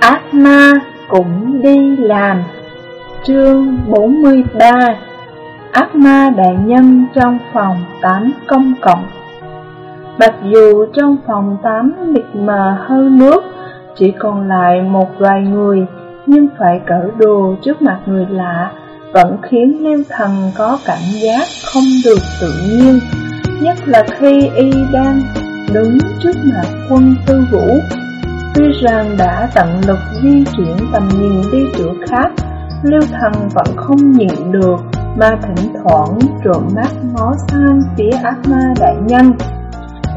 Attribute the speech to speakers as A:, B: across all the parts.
A: Ác ma cũng đi làm. Chương 43 Ác ma đại nhân trong phòng 8 công cộng. Mặc dù trong phòng 8 mịt mờ hơi nước, Chỉ còn lại một vài người, Nhưng phải cởi đồ trước mặt người lạ Vẫn khiến Liêu Thần có cảm giác không được tự nhiên, Nhất là khi y đang đứng trước mặt quân tư vũ. Tuy rằng đã tận lực di chuyển tầm nhìn đi chỗ khác, Lưu Thần vẫn không nhịn được mà thỉnh thoảng trộm mắt ngó sang phía ác ma đại nhân.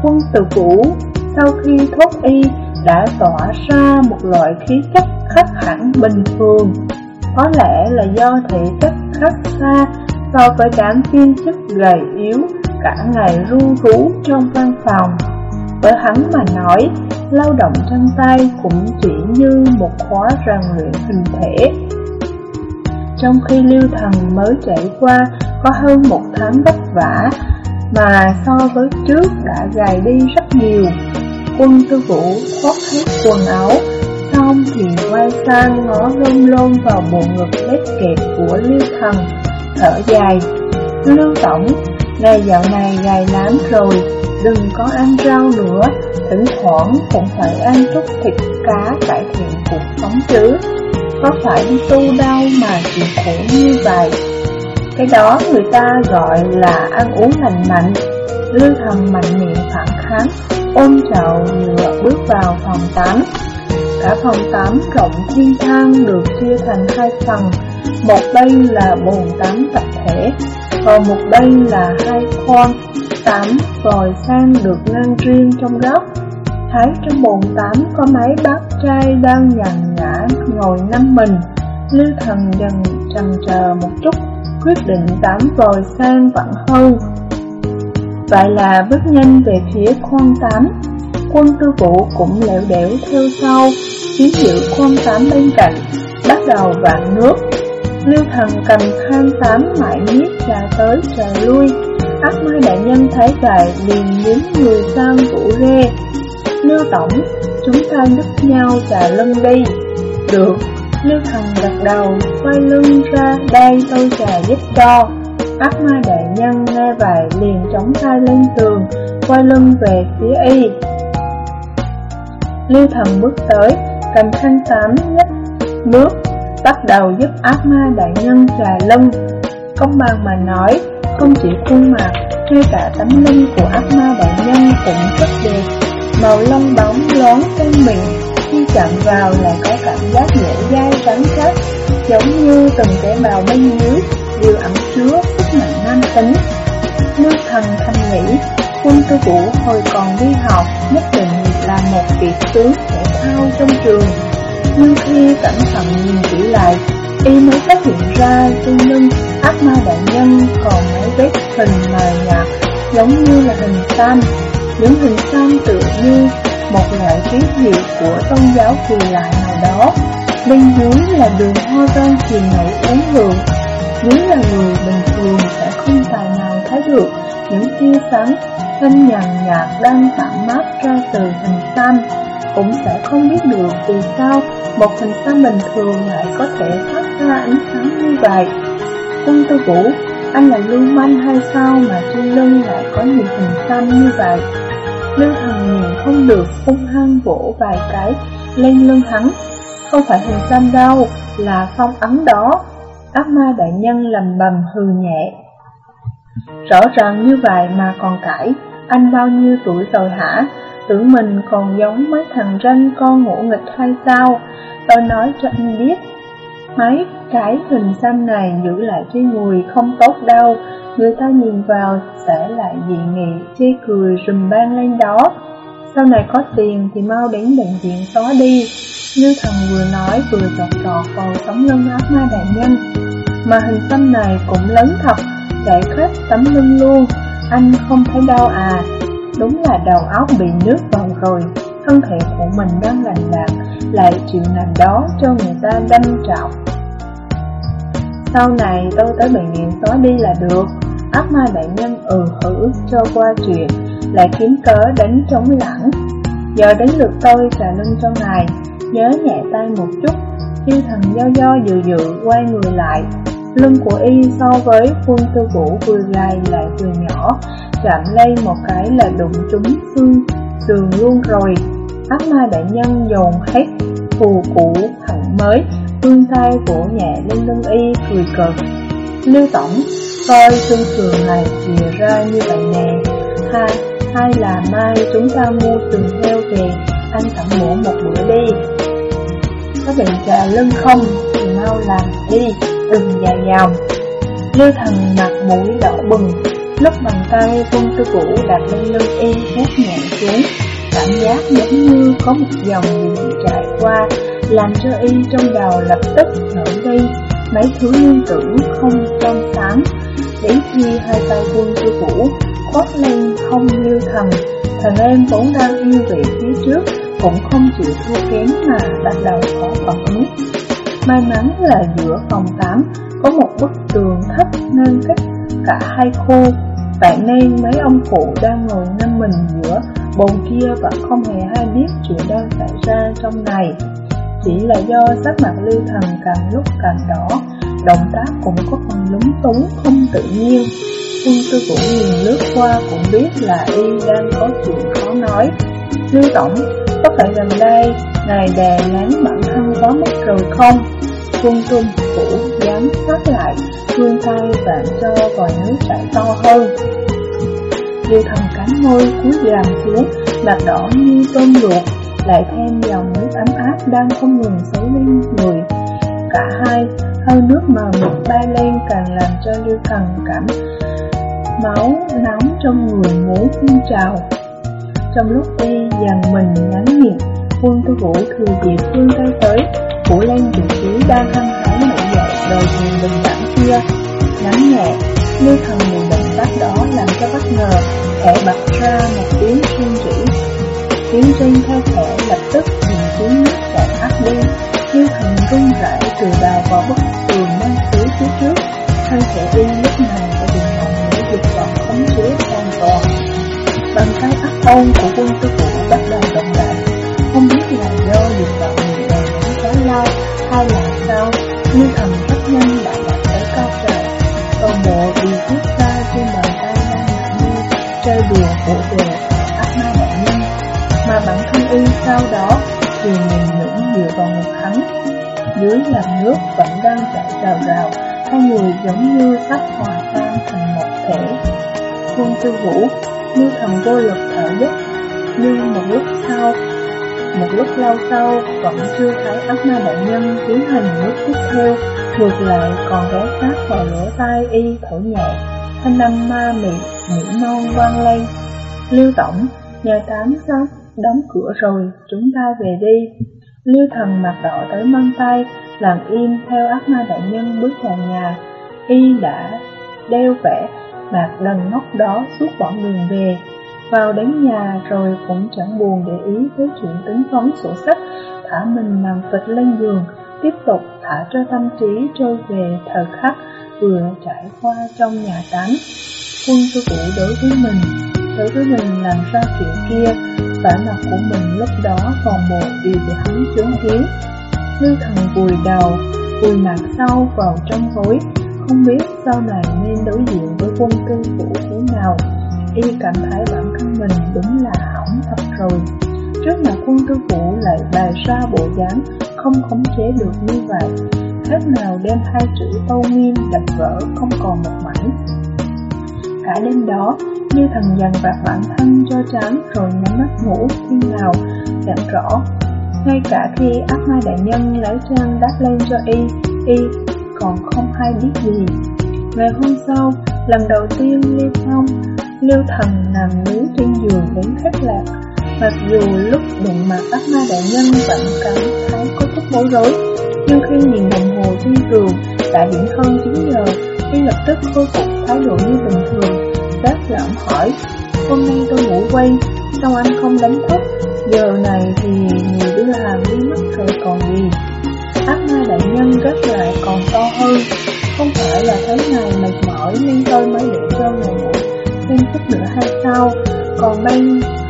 A: Quân tử Cũ sau khi thoát y đã tỏa ra một loại khí chất khác hẳn bình thường. Có lẽ là do thể chất khác xa so với đám viên chức gầy yếu cả ngày ru rú trong văn phòng. Với hắn mà nói, lao động chân tay cũng chỉ như một khóa rèn luyện hình thể. Trong khi lưu thần mới trải qua có hơn một tháng vất vả, mà so với trước đã gầy đi rất nhiều. Quân tư vũ khoác hết quần áo, xong thì quay sang ngó lông lông vào bộ ngực lết kẹp của lưu thần, thở dài. Lưu tổng, ngày dạo này gầy lắm rồi, đừng có ăn rau nữa, thỉnh thoảng cũng phải ăn chút thịt cá cải thiện cuộc sống chứ. Có phải đi tu đâu mà chịu khổ như vậy? Cái đó người ta gọi là ăn uống lành mạnh. Lưu thần mạnh miệng phản kháng, ôm chậu nhựa bước vào phòng tắm. Cả phòng tắm rộng thiên thang được chia thành hai phần, một bên là bồn tắm tập thể, còn một bên là hai khoang tắm vòi sang được ngăn riêng trong góc. Thấy trong bồn tắm có mấy bác trai đang nhàn nhã ngồi năm mình. Lưu thần dần trần chờ một chút, quyết định tắm vòi sang vẫn hơn. Vậy là bước nhanh về phía khoang tắm. Quân tư vũ cũng lẹo đẻo theo sau, chiếm giữ khoang tắm bên cạnh, bắt đầu vạn nước. Lưu thần cầm khăn tắm mãi miết trà tới trà lui, Ác mai đại nhân thấy vậy liền nhấn người sang vũ rê. Lưu tổng, chúng ta giúp nhau trà lưng đi. Được, Lưu thần gật đầu, quay lưng ra đây tôi trà giúp cho. Ác mai đại nhân nghe vậy liền chống tay lên tường, quay lưng về phía y. Lưu thần bước tới, cầm khăn tắm nhấp nước, bắt đầu giúp ác ma đại nhân trà lưng Công bằng mà nói, không chỉ khuôn mặt, ngay cả tấm lưng của ác ma đại nhân cũng rất đẹp. Màu lông bóng loáng trên miệng Khi chạm vào lại có cảm giác nhẹ dai rắn chắc Giống như từng tế bào bên dưới đều ẩn chứa sức mạnh nam tính. Lưu thần thanh nghĩ Quân tư vũ hồi còn đi học nhất định là một vị tướng thể thao trong trường. Nhưng khi cẩn thận nhìn kỹ lại Y mới phát hiện ra trên lưng ác ma đại nhân còn mấy vết hình mờ nhạt giống như là hình tam, Những hình tam tự như một loại ký hiệu của tôn giáo kỳ lạ nào đó. Bên dưới là đường hoa văn truyền nổi uống lượng. Nếu là người bình thường sẽ không tài nào thấy được những tia sáng xanh nhàn nhạt đang tản mát ra từ hình tam cũng sẽ không biết được vì sao một hình xăm bình thường lại có thể phát ra ánh sáng như vậy. Quân tư vũ, anh là lưu manh hay sao mà trên lưng lại có nhiều hình xăm như vậy? Lưu thần nhìn không được hung hăng vỗ vài cái lên lưng hắn. Không phải hình xăm đâu, là phong ấn đó. Ác ma đại nhân lầm bầm hừ nhẹ. Rõ ràng như vậy mà còn cãi, anh bao nhiêu tuổi rồi hả? Tưởng mình còn giống mấy thằng ranh con ngủ nghịch hay sao? Tôi nói cho anh biết. Mấy cái hình xăm này giữ lại trên người không tốt đâu. Người ta nhìn vào sẽ lại dị nghị, chê cười, rùm ban lên đó. Sau này có tiền thì mau đến bệnh viện xóa đi. Như thần vừa nói, vừa chọc trọt vào tấm lưng ác ma đại nhân. Mà hình xăm này cũng lớn thật Chạy khắp tấm lưng luôn. Anh không thấy đau à? Đúng là đầu óc bị nước vào rồi, Thân thể của mình đang lành lạc Lại chịu làm đó cho người ta đâm trọng Sau này tôi tới bệnh viện xóa đi là được. Ác ma đại nhân ừ hử cho qua chuyện, Lại kiếm cớ đánh chống lãng Giờ đến lượt tôi trà lưng cho ngài, Nhớ nhẹ tay một chút. Yêu thần do do dự dự quay người lại, Lưng của y so với quân tư vũ vừa dài lại vừa nhỏ Chạm lên một cái là đụng trúng xương tường luôn rồi. Ác ma đại nhân dồn hết phù cũ hẳn mới Vương tay vỗ nhẹ lên lưng y cười cợt. Lưu Tổng coi xương sườn này chìa ra như vậy nè. Hai, hai là mai chúng ta mua từng heo về Anh tặng mổ một bữa đi. Có định trà lưng không thì mau làm đi Đừng dài dòng. Lưu thần mặt mũi đỏ bừng. Lúc bàn tay quân tư vũ đặt lên lưng em hét nhẹ xuống. Cảm giác giống như có một dòng điện trải qua, Làm cho y trong đầu lập tức nổi đi Mấy thứ liên tưởng không trong sáng. Đến khi hai tay quân tư vũ khoác lên không lưu thần Thần em vốn đang yêu vị phía trước, Cũng không chịu thua kém mà bắt đầu có phản ứng. May mắn là giữa phòng 8 có một bức tường thấp nên cách cả hai khu. Vậy nên mấy ông cụ đang ngồi ngâm mình giữa bồn kia vẫn không hề hay biết chuyện đang xảy ra trong này. Chỉ là do sắc mặt lưu thần càng lúc càng đỏ Động tác cũng có phần lúng túng không tự nhiên. Quân tư vũ nhìn lướt qua cũng biết là y đang có chuyện khó nói. Lưu Tổng, có phải gần đây ngài đè nén bản thân quá mức rồi không? Quân trung phủ dám sát lại, vươn tay vạn cho vòi nước chảy to hơn. Lưu thần cắn môi cúi gằm xuống, mặt đỏ như tôm luộc, lại thêm dòng nước ấm áp đang không ngừng xấu lên người. Cả hai, hơi nước mờ mịt bay lên càng làm cho Lưu thần cảm máu nóng trong người muốn phun trào. Trong lúc đi dàn mình nhắn miệng, quân tư vũ thừa dịp phương tay tới, phủ lên vị trí đang hăng đầu nhìn bình đẳng kia. Nắm nhẹ, như thần nhìn động tác đó làm cho bất ngờ, thẻ bật ra một tiếng thiên chỉ Tiếng rên theo thẻ lập tức nhìn tiếng nước sẽ áp đi, như thần rung rẩy từ đầu vào bức tường mang phía phía trước. Thân thể đi lúc này đã bị mọi người dục vọng khống chế hoàn toàn. Bàn tay áp ôn của quân tư phụ bắt đầu động đậy, không biết là do dục vọng người đàn ông quá lao hay là sao, như thần sau đó thì mình vẫn dựa vào ngực hắn. Dưới làn nước vẫn đang chảy rào rào, hai người giống như sắp hòa tan thành một thể. Quân tư vũ, như thầm vô lực thở dốc, nhưng một lúc sau, một lúc lâu sau vẫn chưa thấy ác ma đại nhân tiến hành bước tiếp theo, ngược lại còn ghé sát vào lỗ tai y thở nhẹ, thanh âm ma mị, mỹ non vang lên. Lưu Tổng, nhà tám sao cửa rồi, chúng ta về đi. Lưu thần mặt đỏ tới mang tay, làm im theo ác ma đại nhân bước vào nhà. Y đã đeo vẻ mặt đần ngốc đó suốt bọn đường về. Vào đến nhà rồi cũng chẳng buồn để ý tới chuyện tính toán sổ sách, thả mình nằm phịch lên giường, tiếp tục thả cho tâm trí trôi về thời khắc vừa trải qua trong nhà tắm. Quân sư cũ đối với mình, đối với mình làm ra chuyện kia, vẻ mặt của mình lúc đó còn một điều bị hắn chứng kiến. Lưu thần vùi đầu, vùi mặt sau vào trong gối, không biết sau này nên đối diện với quân tư vũ thế nào. Y cảm thấy bản thân mình đúng là hỏng thật rồi. Trước mặt quân tư vũ lại bày ra bộ dáng không khống chế được như vậy. Khác nào đem hai chữ Tâu Nguyên đập vỡ không còn một mảnh. Cả đêm đó, như thần dần vặt bản thân cho trắng rồi nhắm mắt ngủ khi nào chẳng rõ. Ngay cả khi ác ma đại nhân lấy trang đắp lên cho y, y còn không hay biết gì. Ngày hôm sau, lần đầu tiên lưu thông lưu Thần nằm nướng trên giường đến thất lạc. Mặc dù lúc đụng mặt ác ma đại nhân vẫn cảm thấy có chút bối rối, nhưng khi nhìn đồng hồ trên giường đã điểm hơn 9 giờ, y lập tức khôi phục thái độ như bình thường, rất lợm hỏi, hôm nay tôi ngủ quay, sao anh không đánh thức? Giờ này thì người đưa hàng đi mất rồi còn gì? Ác ma đại nhân rất lại còn to hơn, không phải là thấy ngày mệt mỏi nên tôi mới để cho ngày ngủ thêm chút nữa hay sao? còn đây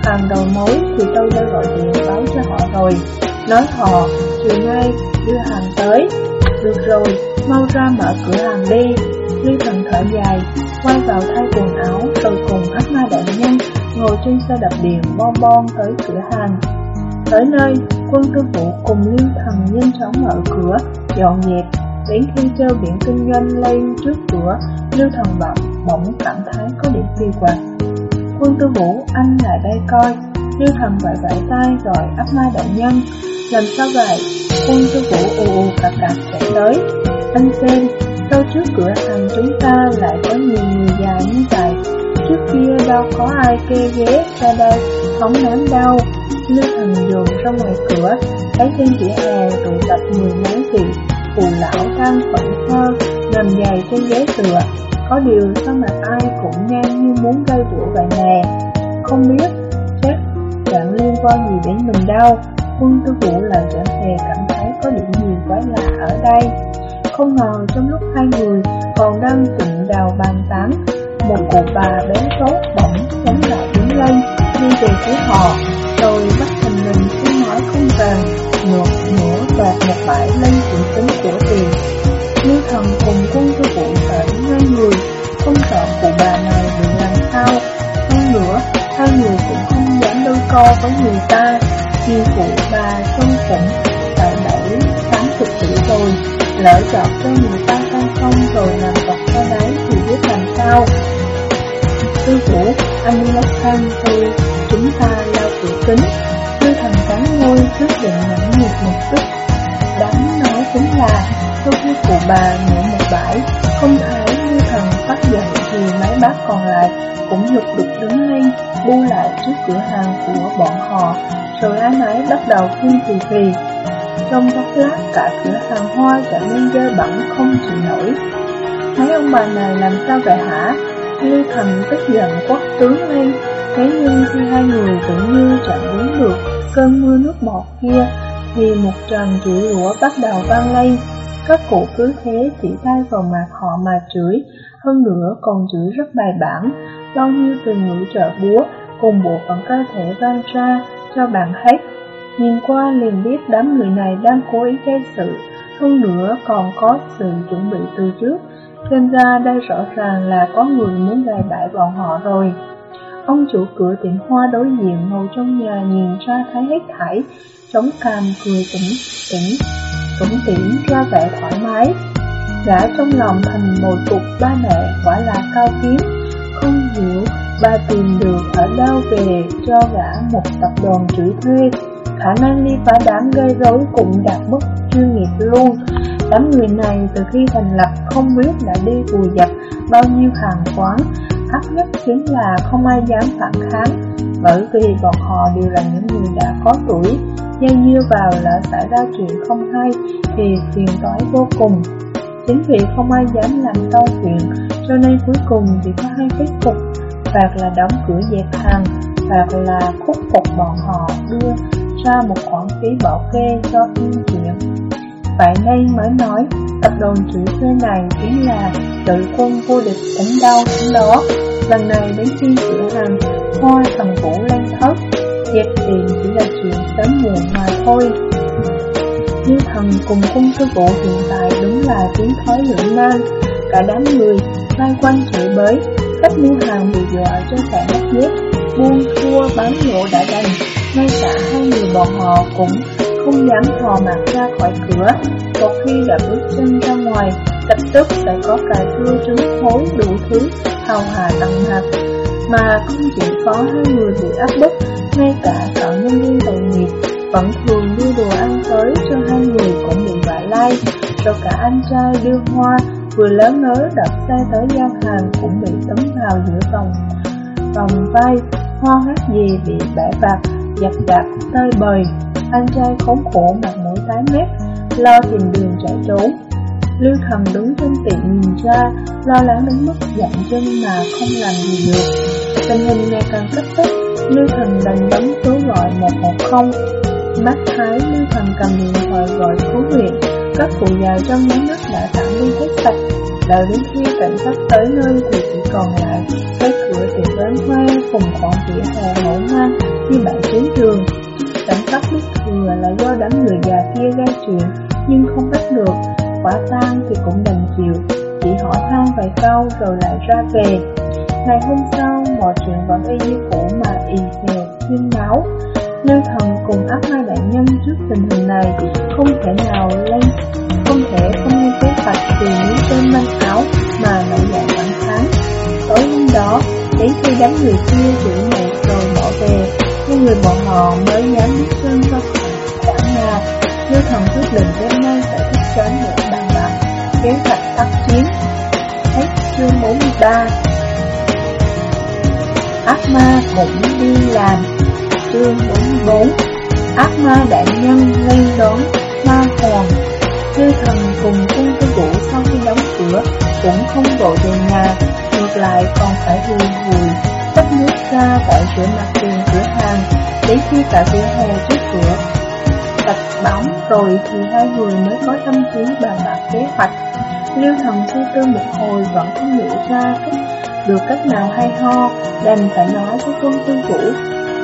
A: hàng đầu mối thì tôi đã gọi điện báo cho họ rồi Nói họ, chiều nay đưa hàng tới Được rồi, mau ra mở cửa hàng đi Lưu thần thở dài, quay vào thay quần áo Rồi cùng ác ma đại nhân ngồi trên xe đạp điện bon bon tới cửa hàng. Tới nơi, quân tư vụ cùng Lưu thần nhanh chóng mở cửa, dọn dẹp. Đến khi treo biển kinh doanh lên trước cửa Lưu thần bỗng bỗng cảm thấy có điểm kỳ quặc. Quân tư vũ, anh lại đây coi. Lưu thần vẫy vẫy tay rồi áp ma đại nhân Làm sao vậy? Quân tư vũ ù ù cặp cặp chạy tới. Anh xem, Đâu trước cửa hàng chúng ta lại có nhiều người già như vậy. Trước kia đâu có ai kê ghế ra đây Không nắm đâu. Lưu thần dồn ra ngoài cửa, Thấy trên vỉa hè tụ tập mười mấy vị Phù lão đang phẫn thơ Nằm dài trên ghế tựa. Có điều sao mà ai cũng ngang như muốn gây rủa vậy nè Không biết, Chắc chẳng liên quan gì đến mình đâu. Quân tư vũ là trở về, cảm thấy có điểm gì quái lạ ở đây. Không ngờ trong lúc hai người còn đang tụng đào bàn tán Một cụ bà béo tốt bỗng sống lại đứng lên Đi về phía họ Rồi bắt thành mình tiếng nói không vàng, Ngược nữa đoạt một bãi lên chữ tính của tiền. Như thần cùng quân tư vụ sợ ngay người Không sợ cụ bà này bị làm sao. Hơn nữa Hai người cũng không dám đôi co với người ta. Khi cụ bà trong cũng Tại bảy tám chục tuổi rồi Lỡ chọn cho người ta không không rồi làm vật cho đấy thì biết làm sao. Sư phụ, anh đi lóc khăn tôi Chúng ta lao cửa kính. Sư thần cắn môi quyết định nhẫn nhục một chút Đáng nói chính là Sau khi cụ bà ngủ một bãi Không thấy như thần phát dậy Thì mấy bác còn lại cũng lục đục đứng lên Bu lại trước cửa hàng của bọn họ. Rồi ai nấy bắt đầu phun phì phì. Trong chốc lát cả cửa hàng hoa trở nên dơ bẩn không chịu nổi. Thấy ông bà này làm sao vậy hả? Lưu thần tức giận quát tướng lên. Thế nhưng khi hai người tự như chẳng đứng được cơn mưa nước bọt kia, Thì một tràng chửi rủa bắt đầu vang lên. Các cụ cứ thế chỉ tay vào mặt họ mà chửi, Hơn nữa còn chửi rất bài bản. Bao nhiêu từ ngữ trợ búa cùng bộ phận cơ thể vang ra cho bạn hết. Nhìn qua liền biết đám người này đang cố ý gây sự, Hơn nữa còn có sự chuẩn bị từ trước. Xem ra đây rõ ràng là có người muốn gài bại bọn họ rồi. Ông chủ cửa tiệm hoa đối diện ngồi trong nhà nhìn ra thấy hết thảy, Chống cằm cười tỉnh tỉnh Tủm tỉm ra vẻ thoải mái. Gã trong lòng thành một cục ba mẹ quả là cao kiến, Không hiểu ba tìm được ở đâu về cho gã một tập đoàn chửi thuê. Khả năng đi phá đám gây rối cũng đạt mức chuyên nghiệp luôn. Đám người này từ khi thành lập không biết đã đi vùi dập bao nhiêu hàng quán. Thấp nhất chính là không ai dám phản kháng, Bởi vì bọn họ đều là những người đã có tuổi. Dây dưa vào lỡ xảy ra chuyện không hay Thì phiền toái vô cùng. Chính vì không ai dám làm to chuyện, Cho nên cuối cùng chỉ có hai kết cục. Hoặc là đóng cửa dẹp hàng Hoặc là khúc phục bọn họ, đưa ra một khoản phí bảo kê cho yên chuyện Vậy nên mới nói tập đoàn chữ thuê này chính là đội quân vô địch đánh đâu cũng đó. Lần này đến khi cửa hàng hoa thần vũ lên thất Dẹp tiền chỉ là chuyện sớm muộn mà thôi. Như thần cùng cung sư vụ hiện tại đúng là tiếng thói lưỡng nan Cả đám người xoay quanh chửi bới cách mua hàng bị dọa cho cả mất nước, Buông thua bán lộ đã đành. Ngay cả hai người bọn họ cũng không dám thò mặt ra khỏi cửa. Một khi đã bước chân ra ngoài Lập tức sẽ có cà chua trứng thối đủ thứ hào hà tầng hạt. Mà không chỉ có hai người bị áp bức Ngay cả cậu nhân viên tội nghiệp Vẫn thường đưa đồ ăn tới cho hai người cũng bị vả lai. Rồi cả anh trai đưa hoa Vừa lớn nới đập xe tới giao hàng cũng bị tấm vào giữa vòng vòng vai Hoa hát gì bị bẻ vặt, dập dập, tơi bời anh trai khốn khổ mặt mũi tái mét, lo tìm đường chạy trốn. Lưu thần đứng trong tiệm nhìn ra, lo lắng đến mức dặn chân mà không làm gì được. Tình hình ngày càng cấp bách, Lưu thần đành bấm số gọi 110. Mắt thái Lưu thần cầm điện thoại gọi cứu viện, các cụ già trong nháy mắt đã tạm đi hết sạch Đợi đến khi cảnh sát tới nơi thì chỉ còn lại cái cửa tiệm bán hoa cùng khoảng vỉa hè ngổn ngang khi bạn đến trường. Cảnh sát biết thừa là do đám người già kia gây chuyện nhưng không bắt được, quả tang thì cũng đành chịu, chỉ hỏi han vài câu rồi lại ra về. Ngày hôm sau, mọi chuyện vẫn y như cũ mà y hề huyên náo. Lưu thần cùng áp mai đại nhân trước tình hình này không thể nào lên không thể không lên kế hoạch vì những tên manh áo mà nổi dậy phản kháng. Tối hôm đó, đến khi đám người kia giữ mẹ rồi bỏ về, nhưng người bọn họ mới dám biết chân cho khoảng nhà. Lưu thần quyết định đêm nay phải thức sớm để bàn bạc, kế hoạch tác chiến. Hết chương 43 Ác ma cũng đi làm. Chương 44 Ác ma đại nhân lên đón ma hoàng Chư thần cùng quân tư vũ sau khi đóng cửa Cũng không vội về nhà, Ngược lại còn phải vui vui ra tại cửa mặt tiền cửa hàng Đến khi cả cửa hè trước cửa tập bóng rồi thì hai người mới có tâm trí bàn bạc kế hoạch Lưu thần suy tư một hồi vẫn không nghĩ ra cách được cách nào hay ho, đành phải nói với quân tư vũ.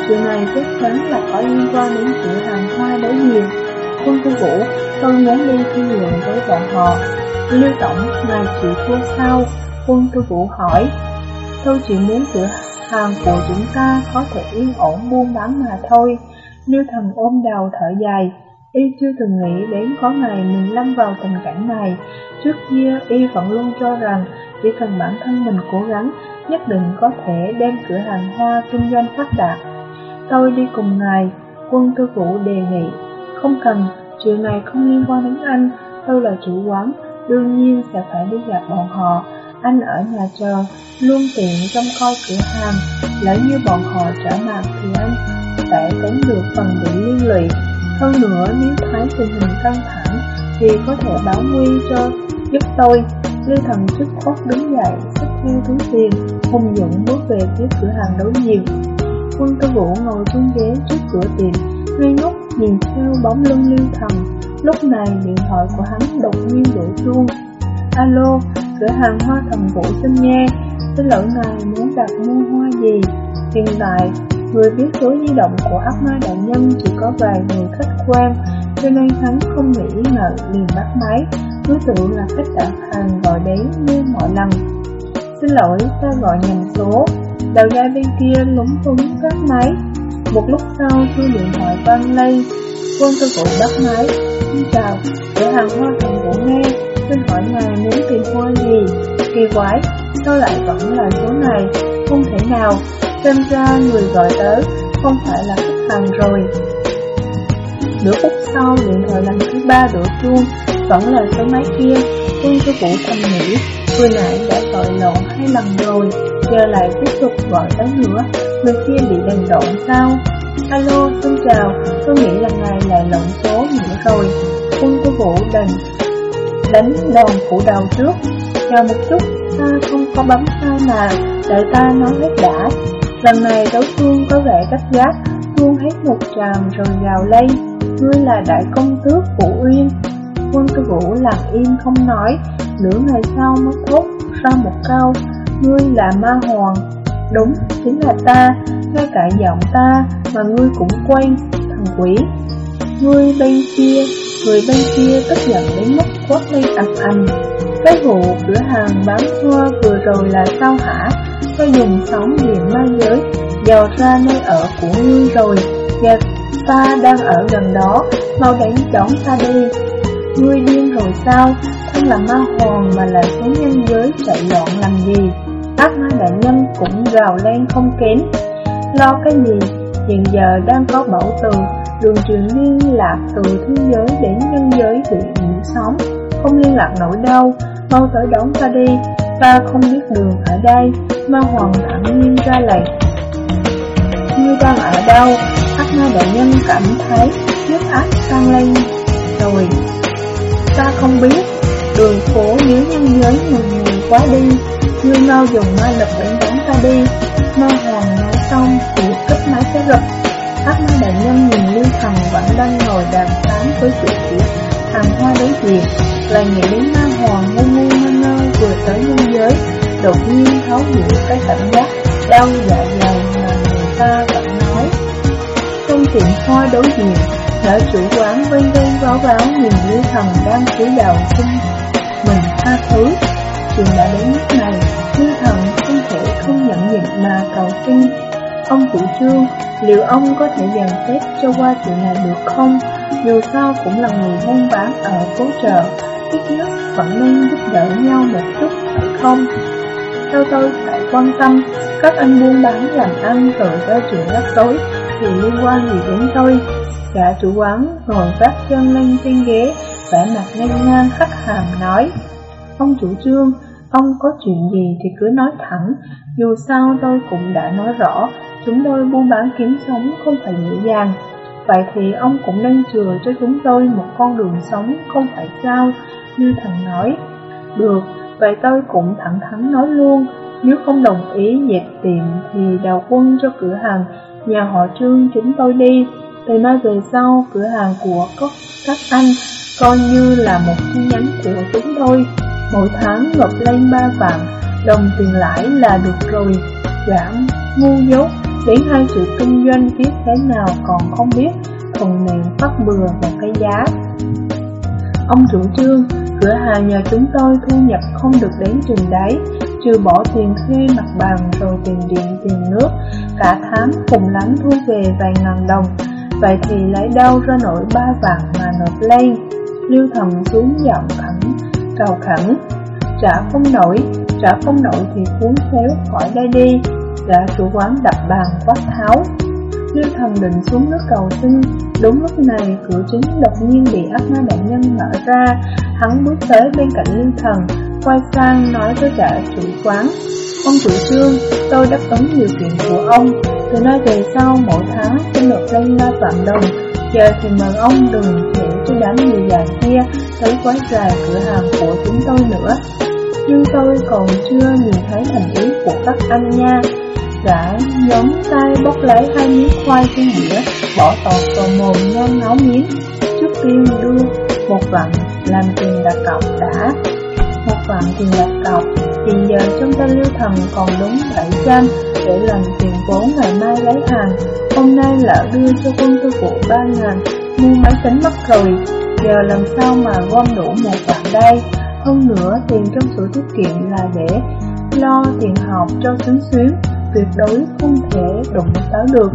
A: Chuyện này chắc chắn là có liên quan đến cửa hàng hoa đối diện. Quân tư vũ tôi muốn đi thương lượng với bọn họ. Lưu Tổng, ngài chịu thua sao? Quân tư vũ hỏi. Tôi chỉ muốn cửa hàng của chúng ta có thể yên ổn buôn bán mà thôi. Lưu thần ôm đầu thở dài. Y chưa từng nghĩ đến có ngày mình lâm vào tình cảnh này. Trước kia, Y vẫn luôn cho rằng chỉ cần bản thân mình cố gắng, nhất định có thể đem cửa hàng hoa kinh doanh phát đạt. Tôi đi cùng ngài, quân tư vũ đề nghị. Không cần, chuyện này không liên quan đến anh, tôi là chủ quán, đương nhiên sẽ phải đi gặp bọn họ. Anh ở nhà chờ, luôn tiện trong coi cửa hàng, lỡ như bọn họ trở mặt thì anh sẽ tránh được phần bị liên lụy. Hơn nữa, nếu thấy tình hình căng thẳng thì có thể báo nguy cho giúp tôi. Lưu thần chức khóc đứng dậy, xách theo túi tiền, hùng dũng bước về phía cửa hàng đối diện. Quân tư vũ ngồi trên ghế trước cửa tiệm, ngây ngốc nhìn theo bóng lưng lưu thần. Lúc này điện thoại của hắn đột nhiên đổ chuông. Alo, cửa hàng hoa thần vũ xin nghe, xin lỗi ngài muốn đặt mua hoa gì? Hiện tại, người biết số di động của ác ma đại nhân chỉ có vài người khách quan, cho nên hắn không nghĩ ngợi liền bắt máy, cứ tưởng là khách đặt hàng gọi đến như mọi lần. Xin lỗi, ta gọi nhầm số. Đầu dây bên kia lúng túng gác máy. Một lúc sau, chuông điện thoại vang lên. Quân tư vụ bắt máy. Xin chào, cửa hàng hoa thần vũ nghe. Xin hỏi ngài muốn tìm hoa gì? Kỳ quái, sao lại vẫn là số này? Không thể nào, xem ra người gọi tới không phải là khách hàng rồi. Nửa phút sau, điện thoại lần thứ ba đổ chuông, vẫn là số máy kia. Quân sư vũ thầm nghĩ, Vừa nãy đã gọi lộn hai lần rồi, giờ lại tiếp tục gọi tới nữa, người kia bị đàn độn sao? Alo, xin chào, tôi nghĩ là ngài lại lộn số nữa rồi. Quân của vũ đành đánh đòn phủ đầu trước. Chờ một chút, ta không có bấm sai mà, đợi ta nói hết đã. Lần này đấu phương có vẻ gấp gáp, chuông hết một tràm rồi gào lên. Ngươi là đại công tước phủ Uyên. Quân tư vũ lặng im không nói, nửa ngày sau mới thốt ra một câu, ngươi là ma hoàng. Đúng, chính là ta, ngay cả giọng ta mà ngươi cũng quen, thằng quỷ. Ngươi bên kia, người bên kia tức giận đến mức quát lên ầm ầm. Cái vụ cửa hàng bán hoa vừa rồi là sao hả? Tôi dùng sóng điện ma giới, dò ra nơi ở của ngươi rồi. Và ta đang ở gần đó, mau đánh chóng ta đi. Ngươi điên rồi sao? Thân là ma hoàng mà lại xuống nhân giới chạy loạn làm gì? Ác ma đại nhân cũng gào lên không kém. Lo cái gì? Hiện giờ đang có bảo tường đường truyền liên lạc từ thế giới đến nhân giới bị nhiễm sóng. Không liên lạc nổi đâu, mau tới đón ta đi, ta không biết đường ở đây. Ma hoàng thẳng nhiên ra lệnh. Như đang ở đâu? Ác ma đại nhân cảm thấy huyết áp tăng lên rồi Ta không biết, đường phố nếu nhân giới nhiều người quá đi, ngươi mau dùng ma lực để đón ta đi. Ma hoàng nói xong thì cấp máy cái rập. Pháp ma đại nhân nhìn Lưu Thần vẫn đang ngồi đàm phán với chủ tử hàng hoa đối diện Lại nghĩ đến ma hoàng ngu ngu ngơ ngơ vừa tới nhân giới, Đột nhiên thấu hiểu cái cảm giác đau dạ dày mà người ta vẫn nói. Trong tiệm hoa đối diện Lão chủ quán vênh vênh báo báo nhìn Lưu Thần đang cúi đầu xin mình tha thứ. Chuyện đã đến lúc này, Lưu Thần không thể không nhận nhịn mà cầu xin. Ông chủ trương Liệu ông có thể dàn xếp cho qua chuyện này được không? Dù sao cũng là người buôn bán ở phố chợ Ít nhất vẫn nên giúp đỡ nhau một chút phải không? Sao tôi phải quan tâm Các anh buôn bán làm ăn rồi ra chuyện rắc rối Thì liên quan gì đến tôi? Gã chủ quán ngồi vắt chân lên trên ghế vẻ mặt ngang ngang khắc hàm nói Ông chủ trương, ông có chuyện gì thì cứ nói thẳng Dù sao tôi cũng đã nói rõ Chúng tôi buôn bán kiếm sống không phải dễ dàng Vậy thì ông cũng nên chừa cho chúng tôi một con đường sống không phải sao Như thần nói. Được, vậy tôi cũng thẳng thắn nói luôn. Nếu không đồng ý dẹp tiệm thì đào quân cho cửa hàng nhà họ trương chúng tôi đi. Từ nay về sau cửa hàng của các anh coi như là một chi nhánh của chúng tôi. Mỗi tháng nộp lên ba vạn Đồng tiền lãi là được rồi. Giảm, ngu dốt. Đến hai sự kinh doanh biết thế nào còn không biết Thuần miệng phát bừa và cái giá. Ông chủ trương Cửa hàng nhà chúng tôi thu nhập không được đến trường đấy Trừ bỏ tiền thuê mặt bằng rồi tiền điện tiền nước. Cả tháng cùng lắm thu về vài ngàn đồng Vậy thì lấy đâu ra nổi ba vạn mà nộp lên. Lưu thầm xuống giọng khẳng cầu khẳng Trả không nổi, trả không nổi thì cuốn xéo khỏi đây đi. Gã chủ quán đập bàn quát tháo. Lưu thần định xuống nước cầu xin Đúng lúc này cửa chính đột nhiên bị ác ma đại nhân mở ra. Hắn bước tới bên cạnh lưu thần Quay sang nói với gã chủ quán Ông chủ trương, tôi đáp ứng điều kiện của ông Từ nay về sau mỗi tháng tôi nộp lên 3 vạn đồng. Giờ thì mời ông đừng để cho đám người già kia tới quán trà cửa hàng của chúng tôi nữa. Nhưng tôi còn chưa nhìn thấy thành ý của các anh nha. Gã nhóm tay bốc lấy hai miếng khoai trên đĩa bỏ tọt vào mồm ngon ngáo miếng. Trước tiên đưa một vạn làm tiền đặt cọc đã. Một vạn tiền đặt cọc, tiền giờ trong tay lưu thần còn đúng 700 để làm tiền vốn ngày mai lấy hàng. Hôm nay lỡ đưa cho quân tư vụ 3 ngàn mua máy tính mất rồi, giờ làm sao mà gom đủ một vạn đây. Hơn nữa, tiền trong sổ tiết kiệm là để lo tiền học cho xứng xuyến tuyệt đối không thể đụng tới được.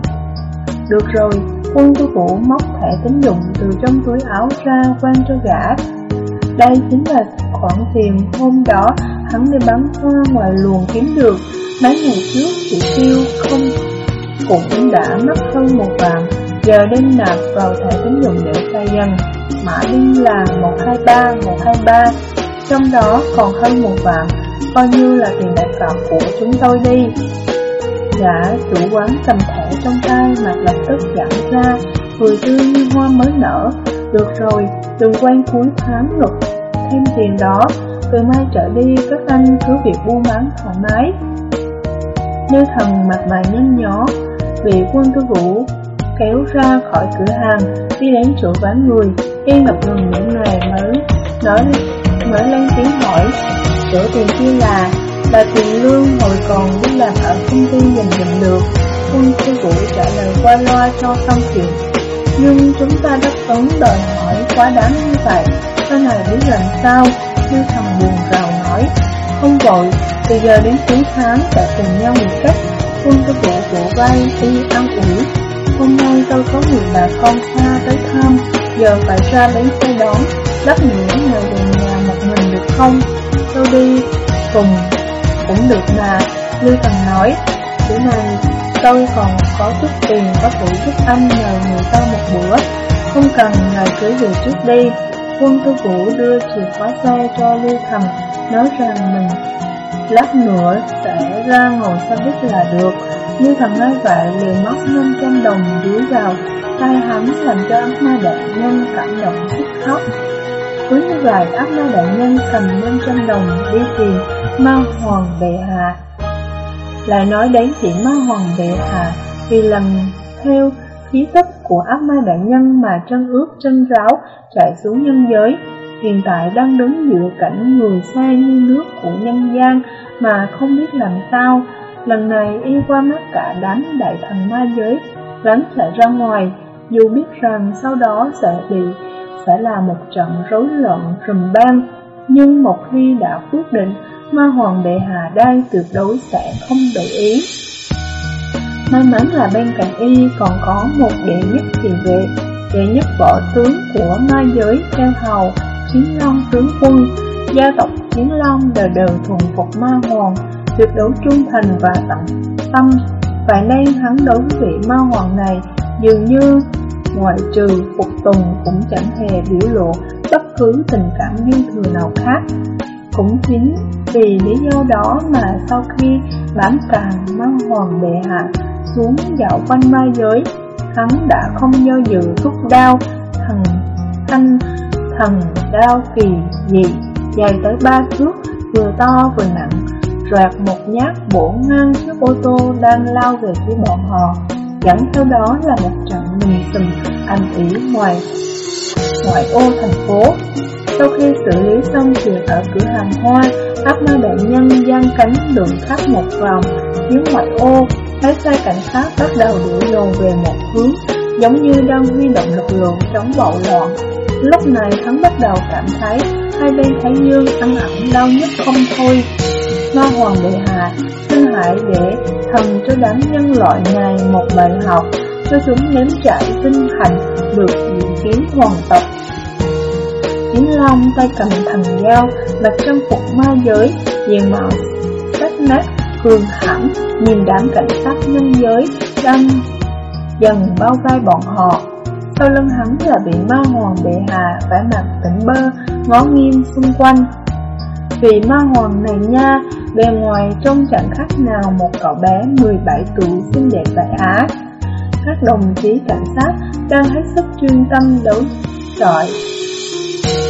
A: Được rồi, quân tư vũ móc thẻ tín dụng từ trong túi áo ra quan cho gã. Đây chính là khoản tiền hôm đó hắn đi bán hoa ngoài luồng kiếm được. Mấy ngày trước chỉ tiêu không cũng đã mất hơn một vạn, giờ đem nạp vào thẻ tín dụng để xoay dần. Mã đinh là 123, 123, trong đó còn hơn một vạn, coi như là tiền đặt cọc của chúng tôi đi. Gã chủ quán cầm thẻ trong tay mặt lập tức giãn ra, cười tươi như hoa mới nở. Được rồi, đừng quay cuối tháng luật thêm tiền đó, từ mai trở đi các anh cứ việc buôn bán thoải mái. Như thần mặt mày nhanh nhó, bị quân tư vũ kéo ra khỏi cửa hàng, đi đến chỗ bán người, khi ngập ngừng những ngày mới nói mới lên tiếng hỏi, chỗ tiền kia là Bà tiền lương hồi còn đi làm ở công ty giành giành được. Quân sư vũ trả lời qua loa cho xong chuyện. Nhưng chúng ta đáp ứng đòi hỏi quá đáng như vậy. Sau này biết làm sao? Như thằng buồn rào nói. Không vội, từ giờ đến cuối tháng sẽ cùng nhau một cách Quân sư vũ vỗ vai đi ăn ủi. Hôm nay tôi có người bà con xa tới thăm. Giờ phải ra đến xe đón. Lắp nữa nhờ về nhà một mình được không? Tôi đi cùng cũng được mà Lưu Tầm nói. Bữa này tôi còn có chút tiền có thể giúp anh nhờ người ta một bữa. Không cần ngài cứ về trước đi. Quân tư vũ đưa chìa khóa xe cho Lưu Thầm, Nói rằng mình lát nữa sẽ ra ngồi xe buýt là được. Lưu Thầm nói vậy liền móc 500 đồng dưới vào. Tay hắn làm cho ác ma đại nhân cảm động thích khóc cứ loài vậy ác ma đại nhân cầm 500 đồng đi tìm ma hoàng bệ hạ. Lại nói đến chuyện ma hoàng bệ hạ Vì lần theo khí tức của ác ma đại nhân mà chân ướt chân ráo chạy xuống nhân giới, hiện tại đang đứng giữa cảnh người xa như nước của nhân gian mà không biết làm sao. Lần này y qua mắt cả đám đại thần ma giới, rắn chạy ra ngoài, dù biết rằng sau đó sẽ bị sẽ là một trận rối loạn rùm bang, nhưng một khi đã quyết định, ma hoàng bệ hạ đây tuyệt đối sẽ không để ý. May mắn là bên cạnh y còn có một đệ nhất thị vệ, đệ nhất võ tướng của ma giới theo hầu, Chiến Long tướng quân, gia tộc Chiến Long đời đời thuần phục ma hoàng, tuyệt đối trung thành và tận tâm. Vậy nên hắn đối với vị ma hoàng này dường như ngoại trừ phục tùng cũng chẳng hề biểu lộ bất cứ tình cảm dư thừa nào khác. Cũng chính vì lý do đó mà sau khi bám càng mang hoàng bệ hạ xuống dạo quanh ma giới, hắn đã không do dự rút đao, thần thanh thần đao kỳ dị, dài tới ba thước, vừa to vừa nặng, rạc một nhát bổ ngang chiếc ô tô đang lao về phía bọn họ. Dẫn theo đó là một trận mừng sùm anh ý ngoài ngoại ô thành phố. Sau khi xử lý xong việc ở cửa hàng hoa, áp ma đại nhân gian cánh đường khắp một vòng, phía ngoại ô thấy xe cảnh sát bắt đầu đuổi dồn về một hướng, giống như đang huy động lực lượng chống bạo loạn. Lúc này hắn bắt đầu cảm thấy hai bên thái dương ăn ẩm đau nhức không thôi. Ma hoàng bệ hạ, hại để thần cho đám nhân loại này một bài học, cho chúng nếm trải tinh thần được diễn kiến hoàng tộc. Chiến Long tay cầm thần dao, mặc trang phục ma giới, diện mạo sắc nát cường hãn nhìn đám cảnh sát nhân giới đang dần bao vây bọn họ. Sau lưng hắn là vị ma hoàng bệ hạ vẻ mặt tỉnh bơ, ngó nghiêng xung quanh vì ma hoàng này nha, bề ngoài trông chẳng khác nào một cậu bé 17 tuổi xinh đẹp tại Á. Các đồng chí cảnh sát đang hết sức chuyên tâm đấu trọi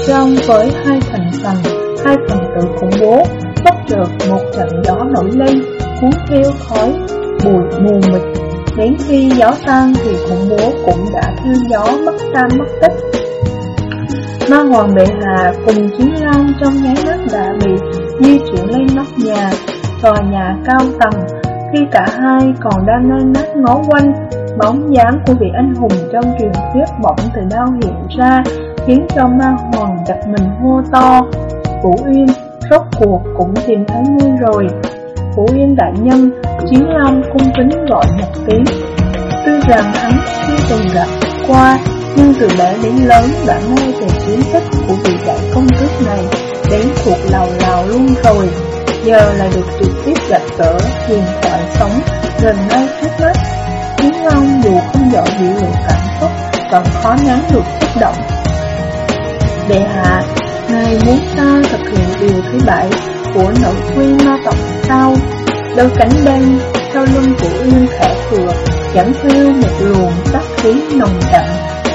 A: trong với hai thành phần, hai phần tử khủng bố Bất chợt một trận gió nổi lên, cuốn theo khói, bụi mù mịt. Đến khi gió tan thì khủng bố cũng đã theo gió mất tam mất tích. Ma hoàng bệ hạ cùng chiến long trong nháy mắt đã bị di chuyển lên nóc nhà, tòa nhà cao tầng. Khi cả hai còn đang nơi nát ngó quanh, bóng dáng của vị anh hùng trong truyền thuyết bỗng từ đâu hiện ra, khiến cho ma hoàng giật mình hô to. Vũ Uyên rốt cuộc cũng tìm thấy ngươi rồi. Vũ Yên đại nhân, Chiến Long cung kính gọi một tiếng. Tuy rằng hắn chưa từng gặp qua, nhưng từ bé đến lớn đã nghe về chiến tích của vị đại công tước này đến thuộc lào lào luôn rồi. Giờ là được trực tiếp gặp gỡ huyền thoại sống gần ngay trước mắt. Chiến Long dù không giỏi dịu lộ cảm xúc, vẫn khó nén được xúc động. Đệ hạ, Ngài muốn ta thực hiện điều thứ bảy của nội quy ma tộc sau Đôi cánh đen sau lưng của Uyên khẽ thừa Dẫn theo một luồng sắc khí nồng đậm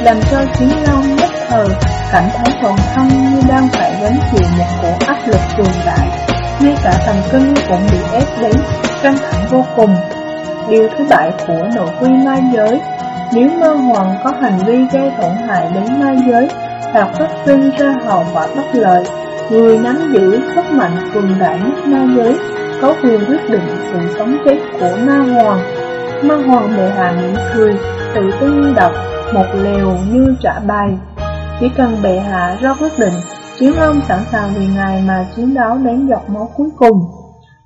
A: làm cho chiến long nhất thời cảm thấy toàn thân như đang phải gánh chịu một cổ áp lực cường đại Ngay cả thần kinh cũng bị ép đến căng thẳng vô cùng Điều thứ bảy của nội quy ma giới Nếu mơ hoàng có hành vi gây tổn hại đến ma giới hoặc phát sinh ra hậu quả bất lợi, người nắm giữ sức mạnh cường đại nhất ma giới, có quyền quyết định sự sống chết của ma hoàng. Ma hoàng bệ hạ mỉm cười, tự tin đọc một lều như trả bài. Chỉ cần bệ hạ ra quyết định, Chiến Long sẵn sàng vì ngài mà chiến đấu đến giọt máu cuối cùng.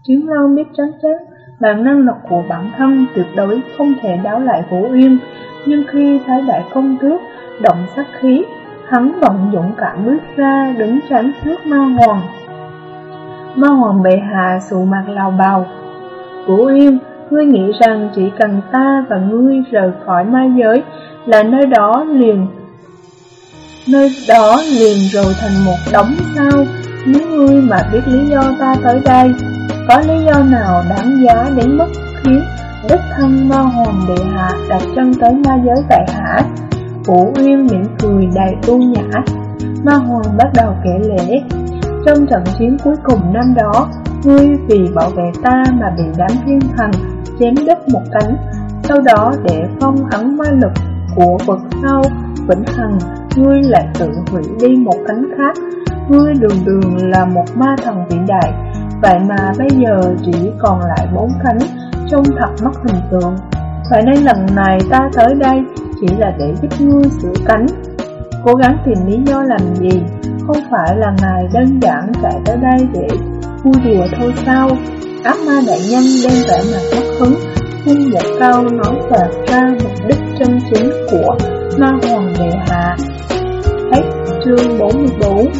A: Chiến Long biết tránh chắc bằng năng lực của bản thân tuyệt đối không thể đáo lại Vũ yên nhưng khi thái đại công tước động sát khí hắn vận dũng cảm bước ra đứng tránh trước ma hoàng. Ma hoàng bệ hạ sụ mặt lào bào. Vũ Yên, ngươi nghĩ rằng chỉ cần ta và ngươi rời khỏi ma giới là nơi đó liền, Nơi đó liền rồi thành một đống sao. Nếu ngươi mà biết lý do ta tới đây, Có lý do nào đáng giá đến mức khiến đức thân ma hoàng đệ hạ đặt chân tới ma giới vậy hả? Vũ Uyên mỉm cười đầy tu nhã. Ma Hoàng bắt đầu kể lễ. Trong trận chiến cuối cùng năm đó, Ngươi vì bảo vệ ta mà bị đám thiên thần chém đứt một cánh, Sau đó để phong ấn ma lực của vật sau vĩnh hằng, ngươi lại tự hủy đi một cánh khác. Ngươi đường đường là một ma thần vĩ đại, vậy mà bây giờ chỉ còn lại bốn cánh, trông thật mất hình tượng. Vậy nên lần này ta tới đây chỉ là để giúp ngươi sửa cánh. Cố gắng tìm lý do làm gì, không phải là ngài đơn giản chạy tới đây để vui đùa thôi sao? Ác ma đại nhân đem vẻ mặt mất hứng, Hưng một cao nói toạc ra mục đích chân chính của ma hoàng bệ hạ. Hết chương 44